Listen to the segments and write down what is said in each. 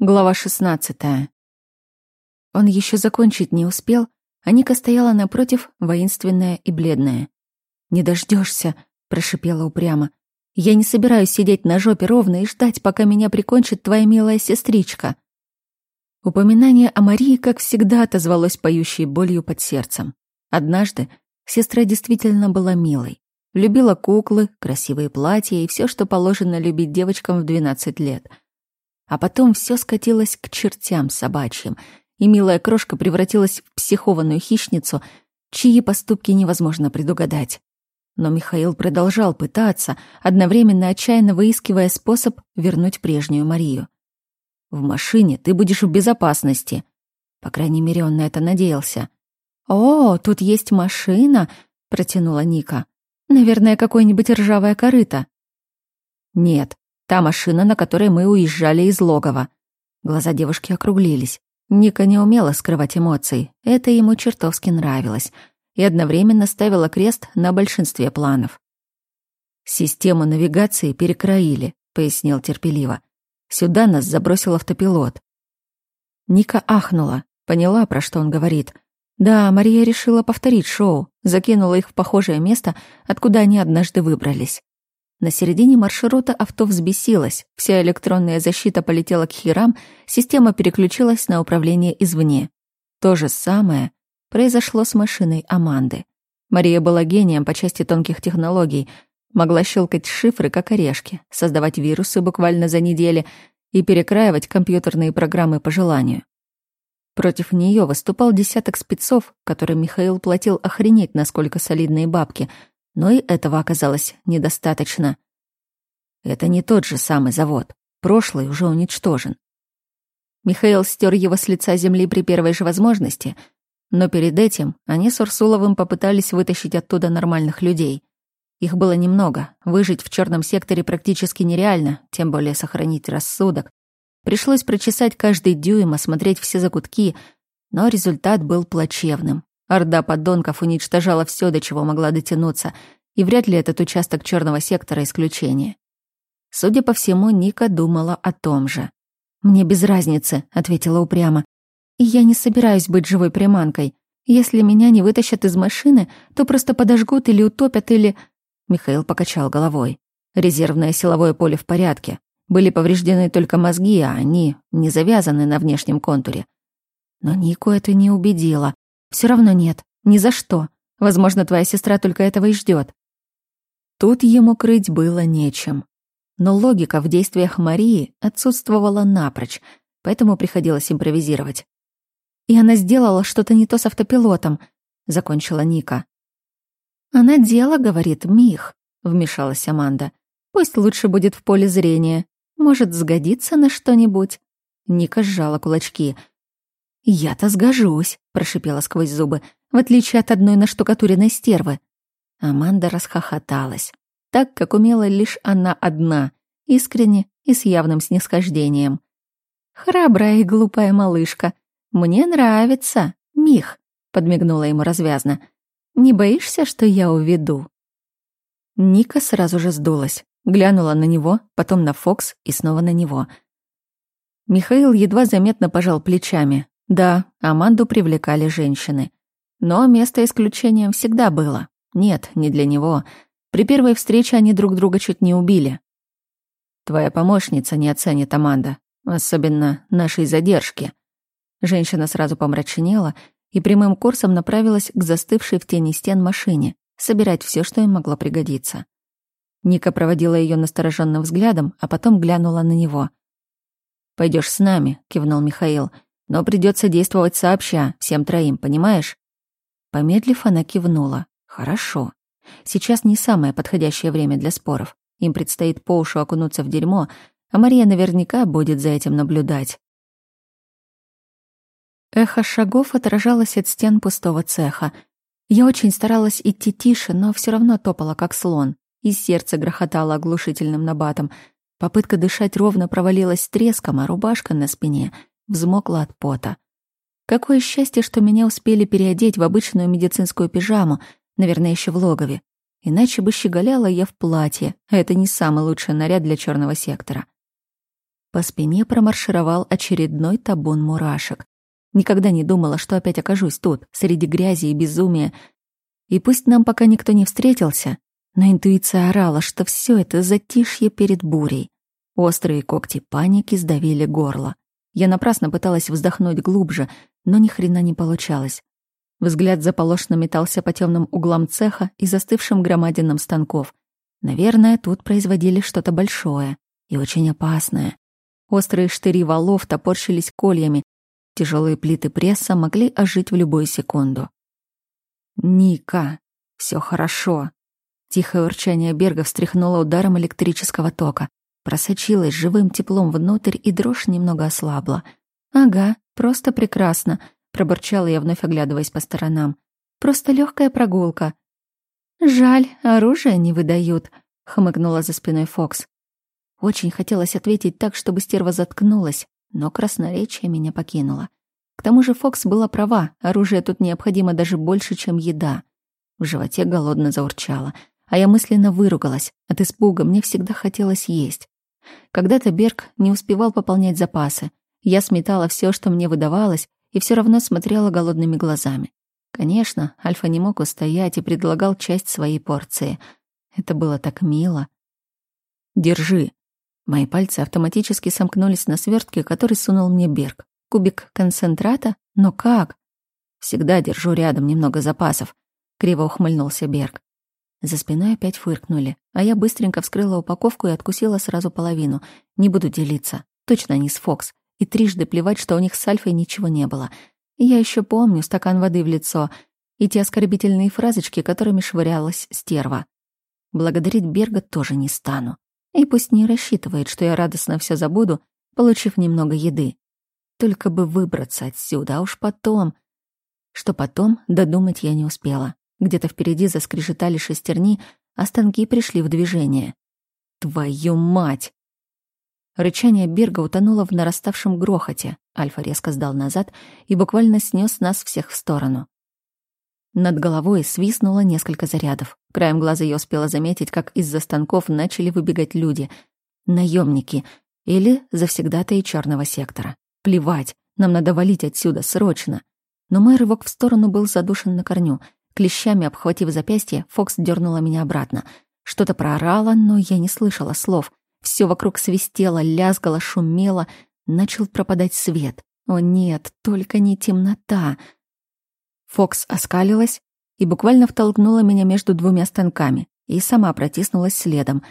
Глава 16. Он еще закончить не успел, а Ника стояла напротив, воинственная и бледная. «Не дождешься, прошипела упрямо. «Я не собираюсь сидеть на жопе ровно и ждать, пока меня прикончит твоя милая сестричка». Упоминание о Марии, как всегда, отозвалось поющей болью под сердцем. Однажды сестра действительно была милой. Любила куклы, красивые платья и все, что положено любить девочкам в 12 лет — а потом все скатилось к чертям собачьим, и милая крошка превратилась в психованную хищницу, чьи поступки невозможно предугадать. Но Михаил продолжал пытаться, одновременно отчаянно выискивая способ вернуть прежнюю Марию. «В машине ты будешь в безопасности». По крайней мере, он на это надеялся. «О, тут есть машина», — протянула Ника. «Наверное, какое-нибудь ржавое корыто». «Нет, Та машина, на которой мы уезжали из логова. Глаза девушки округлились. Ника не умела скрывать эмоций. Это ему чертовски нравилось. И одновременно ставила крест на большинстве планов. «Систему навигации перекроили», — пояснил терпеливо. «Сюда нас забросил автопилот». Ника ахнула, поняла, про что он говорит. Да, Мария решила повторить шоу, закинула их в похожее место, откуда они однажды выбрались. На середине маршрута авто взбесилось, вся электронная защита полетела к херам, система переключилась на управление извне. То же самое произошло с машиной Аманды. Мария была гением по части тонких технологий, могла щелкать шифры, как орешки, создавать вирусы буквально за недели и перекраивать компьютерные программы по желанию. Против нее выступал десяток спецов, которым Михаил платил охренеть, насколько солидные бабки — но и этого оказалось недостаточно. Это не тот же самый завод. Прошлый уже уничтожен. Михаил стер его с лица земли при первой же возможности, но перед этим они с Урсуловым попытались вытащить оттуда нормальных людей. Их было немного, выжить в черном секторе практически нереально, тем более сохранить рассудок. Пришлось прочесать каждый дюйм, осмотреть все закутки, но результат был плачевным. Орда подонков уничтожала все, до чего могла дотянуться, и вряд ли этот участок черного сектора исключение. Судя по всему, Ника думала о том же. «Мне без разницы», — ответила упрямо. «И я не собираюсь быть живой приманкой. Если меня не вытащат из машины, то просто подожгут или утопят, или...» Михаил покачал головой. Резервное силовое поле в порядке. Были повреждены только мозги, а они не завязаны на внешнем контуре. Но Нику это не убедило. Все равно нет, ни за что. Возможно, твоя сестра только этого и ждет. Тут ему крыть было нечем. Но логика в действиях Марии отсутствовала напрочь, поэтому приходилось импровизировать. «И она сделала что-то не то с автопилотом», — закончила Ника. «Она дело, — говорит, — Мих», — вмешалась Аманда. «Пусть лучше будет в поле зрения. Может, сгодится на что-нибудь». Ника сжала кулачки. «Я-то сгожусь», — прошипела сквозь зубы, в отличие от одной наштукатуренной стервы. Аманда расхохоталась, так, как умела лишь она одна, искренне и с явным снисхождением. «Храбрая и глупая малышка. Мне нравится, Мих», — подмигнула ему развязно. «Не боишься, что я уведу?» Ника сразу же сдулась, глянула на него, потом на Фокс и снова на него. Михаил едва заметно пожал плечами, да, Аманду привлекали женщины. Но место исключением всегда было. Нет, не для него. При первой встрече они друг друга чуть не убили. Твоя помощница не оценит Аманда, особенно нашей задержки. Женщина сразу помрачнела и прямым курсом направилась к застывшей в тени стен машине, собирать все, что им могло пригодиться. Ника проводила ее настороженным взглядом, а потом глянула на него. Пойдешь с нами», — кивнул Михаил, — но придется действовать сообща, всем троим, понимаешь?» Помедлив, она кивнула. «Хорошо. Сейчас не самое подходящее время для споров. Им предстоит по уши окунуться в дерьмо, а Мария наверняка будет за этим наблюдать». Эхо шагов отражалось от стен пустого цеха. Я очень старалась идти тише, но все равно топала, как слон. И сердце грохотало оглушительным набатом. Попытка дышать ровно провалилась треском, а рубашка на спине взмокла от пота. Какое счастье, что меня успели переодеть в обычную медицинскую пижаму, наверное, еще в логове. Иначе бы щеголяла я в платье, а это не самый лучший наряд для черного сектора. по спине промаршировал очередной табун мурашек. Никогда не думала, что опять окажусь тут, среди грязи и безумия. И пусть нам пока никто не встретился, но интуиция орала, что все это затишье перед бурей. Острые когти паники сдавили горло. Я напрасно пыталась вздохнуть глубже, но ни хрена не получалось. Взгляд заполошно метался по темным углам цеха и застывшим громадинам станков. Наверное, тут производили что-то большое и очень опасное. Острые штыри валов топорщились кольями, тяжелые плиты пресса могли ожить в любую секунду. «Ника, все хорошо!» Тихое урчание Берга встряхнуло ударом электрического тока. Просочилась живым теплом внутрь, и дрожь немного ослабла. «Ага, просто прекрасно», пробурчала я, вновь оглядываясь по сторонам. «Просто легкая прогулка». «Жаль, оружие не выдают», — хмыкнула за спиной Фокс. Очень хотелось ответить так, чтобы стерва заткнулась, но красноречие меня покинуло. К тому же Фокс была права, оружие тут необходимо даже больше, чем еда. В животе голодно заурчало, а я мысленно выругалась. От испуга мне всегда хотелось есть. Когда-то Берг не успевал пополнять запасы. Я сметала все, что мне выдавалось, и все равно смотрела голодными глазами. Конечно, Альфа не мог устоять и предлагал часть своей порции. Это было так мило. «Держи». Мои пальцы автоматически сомкнулись на свертке, который сунул мне Берг. Кубик концентрата? Но как? Всегда держу рядом немного запасов. Криво ухмыльнулся Берг. За спиной опять фыркнули, а я быстренько вскрыла упаковку и откусила сразу половину. Не буду делиться. Точно не с Фокс и трижды плевать, что у них с Альфой ничего не было. Я еще помню стакан воды в лицо и те оскорбительные фразочки, которыми швырялась стерва. Благодарить Берга тоже не стану. И пусть не рассчитывает, что я радостно все забуду, получив немного еды. Только бы выбраться отсюда, а уж потом... Что потом, додумать я не успела. Где-то впереди заскрежетали шестерни, а станки пришли в движение. Твою мать! Рычание Берга утонуло в нараставшем грохоте. Альфа резко сдал назад и буквально снес нас всех в сторону. Над головой свистнуло несколько зарядов. Краем глаза я успела заметить, как из-за станков начали выбегать люди. Наемники или завсегдатые черного сектора. Плевать, нам надо валить отсюда, срочно. Но мой рывок в сторону был задушен на корню. Клещами обхватив запястье, Фокс дернула меня обратно. Что-то проорала, но я не слышала слов. Все вокруг свистело, лязгало, шумело, начал пропадать свет. О нет, только не темнота. Фокс оскалилась и буквально втолкнула меня между двумя станками и сама протиснулась следом.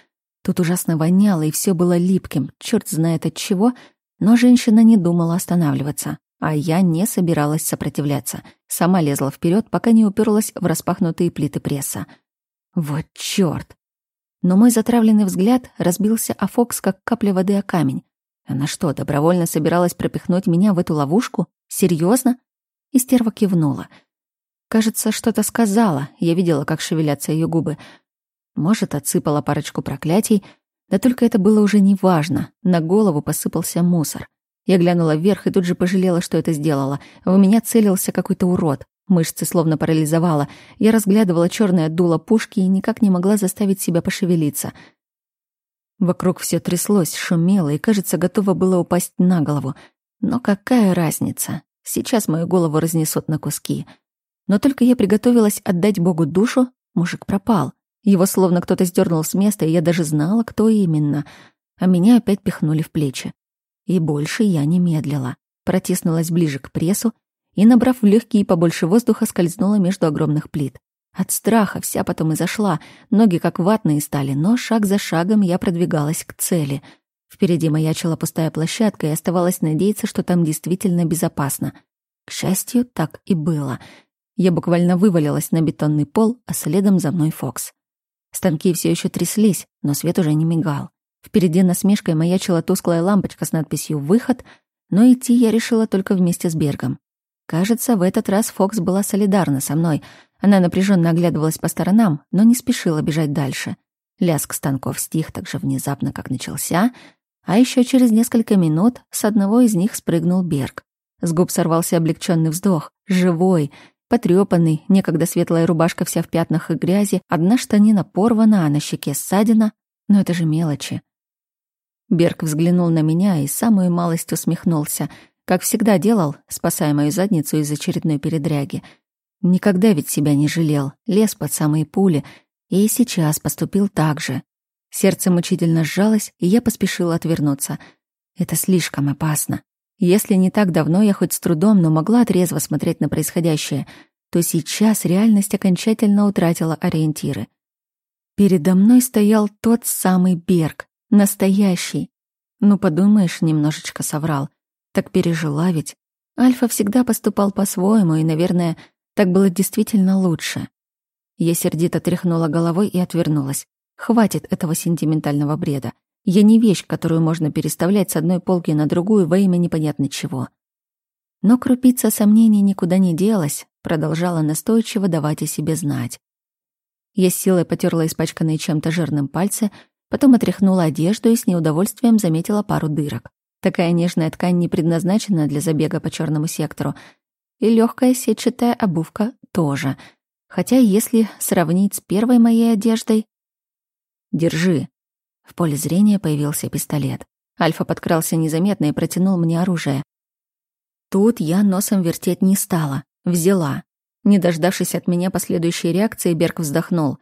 Тут ужасно воняло, и все было липким, черт знает от чего, но женщина не думала останавливаться, а я не собиралась сопротивляться. Сама лезла вперед, пока не уперлась в распахнутые плиты пресса. Вот черт! Но мой затравленный взгляд разбился о Фокс, как капля воды о камень. Она что, добровольно собиралась пропихнуть меня в эту ловушку? Серьезно? И стерва кивнула. Кажется, что-то сказала. Я видела, как шевелятся ее губы. Может, отсыпала парочку проклятий. Да только это было уже не важно. На голову посыпался мусор. Я глянула вверх и тут же пожалела, что это сделала. В меня целился какой-то урод. Мышцы словно парализовала. Я разглядывала черное дуло пушки и никак не могла заставить себя пошевелиться. Вокруг все тряслось, шумело и, кажется, готово было упасть на голову. Но какая разница? Сейчас мою голову разнесут на куски. Но только я приготовилась отдать Богу душу, мужик пропал. Его словно кто-то сдернул с места, и я даже знала, кто именно. А меня опять пихнули в плечи. И больше я не медлила. Протиснулась ближе к прессу и, набрав в легкие побольше воздуха, скользнула между огромных плит. От страха вся потом и зашла, ноги как ватные стали, но шаг за шагом я продвигалась к цели. Впереди маячила пустая площадка, и оставалось надеяться, что там действительно безопасно. К счастью, так и было. Я буквально вывалилась на бетонный пол, а следом за мной Фокс. Станки все еще тряслись, но свет уже не мигал. Впереди насмешкой маячила тусклая лампочка с надписью «Выход», но идти я решила только вместе с Бергом. Кажется, в этот раз Фокс была солидарна со мной. Она напряженно оглядывалась по сторонам, но не спешила бежать дальше. Лязг станков стих так же внезапно, как начался, а еще через несколько минут с одного из них спрыгнул Берг. С губ сорвался облегченный вздох, живой, потрепанный, некогда светлая рубашка вся в пятнах и грязи, одна штанина порвана, а на щеке ссадина. Но это же мелочи. Берг взглянул на меня и самую малость усмехнулся, как всегда делал, спасая мою задницу из очередной передряги. Никогда ведь себя не жалел, лез под самые пули, и сейчас поступил так же. Сердце мучительно сжалось, и я поспешила отвернуться. Это слишком опасно. Если не так давно я хоть с трудом, но могла трезво смотреть на происходящее, то сейчас реальность окончательно утратила ориентиры. Передо мной стоял тот самый Берг, настоящий. Ну, подумаешь, немножечко соврал. Так пережила ведь. Альфа всегда поступал по-своему, и, наверное, так было действительно лучше. Я сердито тряхнула головой и отвернулась. Хватит этого сентиментального бреда. Я не вещь, которую можно переставлять с одной полки на другую во имя непонятно чего. Но крупица сомнений никуда не делась, продолжала настойчиво давать о себе знать. Я с силой потерла испачканные чем-то жирным пальцы, потом отряхнула одежду и с неудовольствием заметила пару дырок. Такая нежная ткань не предназначена для забега по черному сектору, и легкая сетчатая обувка тоже. Хотя если сравнить с первой моей одеждой... «Держи». В поле зрения появился пистолет. Альфа подкрался незаметно и протянул мне оружие. Тут я носом вертеть не стала. Взяла. Не дождавшись от меня последующей реакции, Берг вздохнул.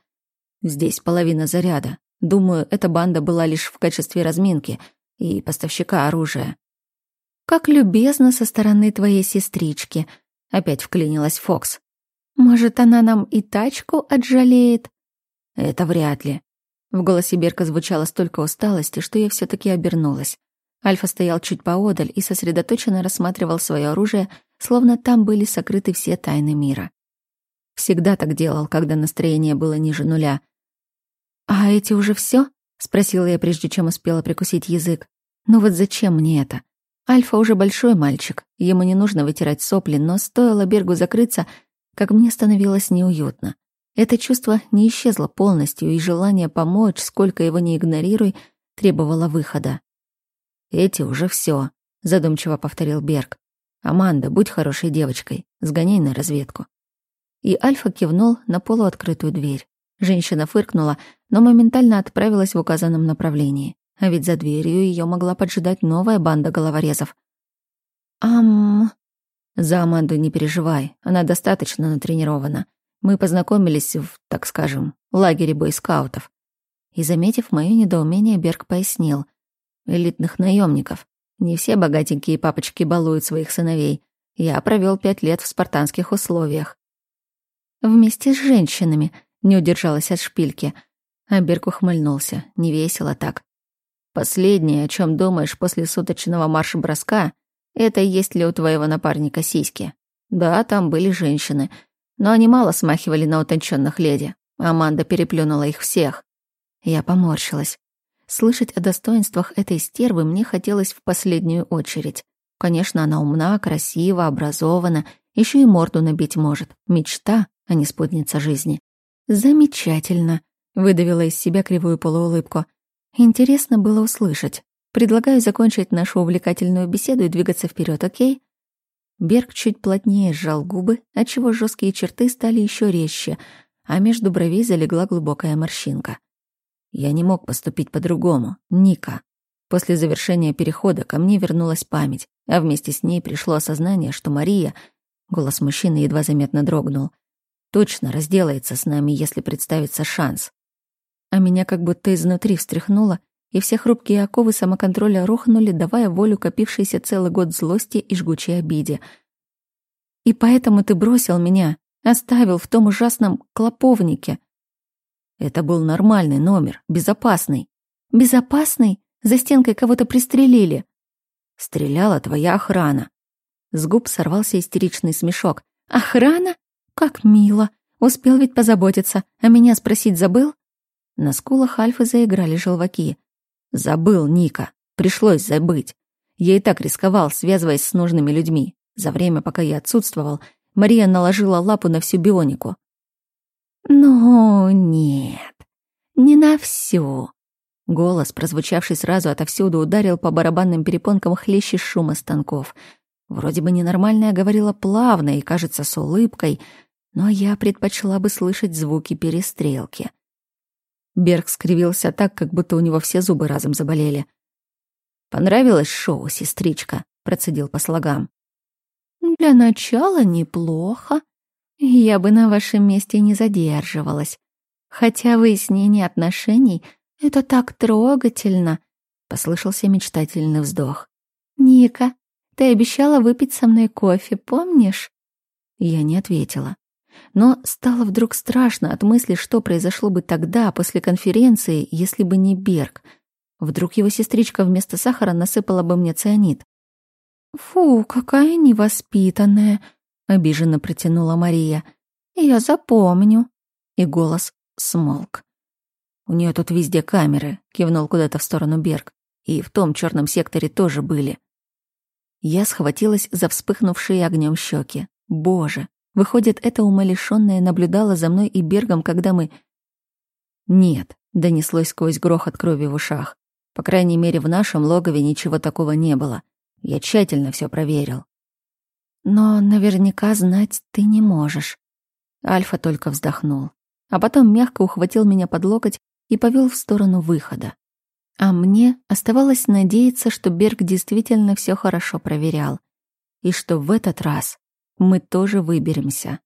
«Здесь половина заряда. Думаю, эта банда была лишь в качестве разминки и поставщика оружия». «Как любезно со стороны твоей сестрички», — опять вклинилась Фокс. «Может, она нам и тачку отжалеет?» «Это вряд ли». В голосе Берка звучало столько усталости, что я все таки обернулась. Альфа стоял чуть поодаль и сосредоточенно рассматривал свое оружие, словно там были сокрыты все тайны мира. Всегда так делал, когда настроение было ниже нуля. «А эти уже все? спросила я, прежде чем успела прикусить язык. «Ну вот зачем мне это? Альфа уже большой мальчик, ему не нужно вытирать сопли, но стоило Бергу закрыться, как мне становилось неуютно. Это чувство не исчезло полностью, и желание помочь, сколько его не игнорируй, требовало выхода. «Эти уже все, задумчиво повторил Берг. «Аманда, будь хорошей девочкой, сгоняй на разведку». И Альфа кивнул на полуоткрытую дверь. Женщина фыркнула, но моментально отправилась в указанном направлении. А ведь за дверью ее могла поджидать новая банда головорезов. «Ам...» «За Аманду не переживай, она достаточно натренирована. Мы познакомились в, так скажем, лагере бойскаутов». И, заметив мое недоумение, Берг пояснил. «Элитных наемников. Не все богатенькие папочки балуют своих сыновей. Я провел пять лет в спартанских условиях. Вместе с женщинами, не удержалась от шпильки. А Берг ухмыльнулся, невесело так. Последнее, о чем думаешь после суточного марш-броска, это есть ли у твоего напарника сиськи. Да, там были женщины, но они мало смахивали на утонченных леди. Аманда переплюнула их всех. Я поморщилась. Слышать о достоинствах этой стервы мне хотелось в последнюю очередь. Конечно, она умна, красива, образована, еще и морду набить может. Мечта, а не спутница жизни. Замечательно, выдавила из себя кривую полуулыбку. Интересно было услышать. Предлагаю закончить нашу увлекательную беседу и двигаться вперед, окей? Берг чуть плотнее сжал губы, отчего жесткие черты стали еще резче, а между бровей залегла глубокая морщинка. Я не мог поступить по-другому. Ника. После завершения перехода ко мне вернулась память, а вместе с ней пришло осознание, что Мария, голос мужчины едва заметно дрогнул, точно разделается с нами, если представится шанс. А меня как будто изнутри встряхнуло, и все хрупкие оковы самоконтроля рухнули, давая волю копившейся целый год злости и жгучей обиде. «И поэтому ты бросил меня, оставил в том ужасном клоповнике», это был нормальный номер, безопасный. Безопасный? За стенкой кого-то пристрелили. Стреляла твоя охрана. С губ сорвался истеричный смешок. Охрана? Как мило. Успел ведь позаботиться. А меня спросить забыл? На скулах Альфы заиграли желваки. Забыл, Ника. Пришлось забыть. Я и так рисковал, связываясь с нужными людьми. За время, пока я отсутствовал, Мария наложила лапу на всю бионику. «Ну, нет, не на всю». Голос, прозвучавший сразу отовсюду, ударил по барабанным перепонкам хлеще шума станков. Вроде бы ненормальная говорила плавно и, кажется, с улыбкой, но я предпочла бы слышать звуки перестрелки. Берг скривился так, как будто у него все зубы разом заболели. «Понравилось шоу, сестричка?» — процедил по слогам. «Для начала неплохо. Я бы на вашем месте не задерживалась. Хотя выяснение отношений — это так трогательно», — послышался мечтательный вздох. «Ника, ты обещала выпить со мной кофе, помнишь?» Я не ответила. Но стало вдруг страшно от мысли, что произошло бы тогда, после конференции, если бы не Берг. Вдруг его сестричка вместо сахара насыпала бы мне цианид. «Фу, какая невоспитанная!» — обиженно протянула Мария. «Я запомню». И голос смолк. «У нее тут везде камеры», — кивнул куда-то в сторону Берг. «И в том черном секторе тоже были». Я схватилась за вспыхнувшие огнем щеки. «Боже, выходит, эта умалишённая наблюдала за мной и Бергом, когда мы...» «Нет», — донеслось сквозь грохот крови в ушах. «По крайней мере, в нашем логове ничего такого не было. Я тщательно все проверил». «Но наверняка знать ты не можешь». Альфа только вздохнул, а потом мягко ухватил меня под локоть и повел в сторону выхода. А мне оставалось надеяться, что Берг действительно все хорошо проверял, и что в этот раз мы тоже выберемся.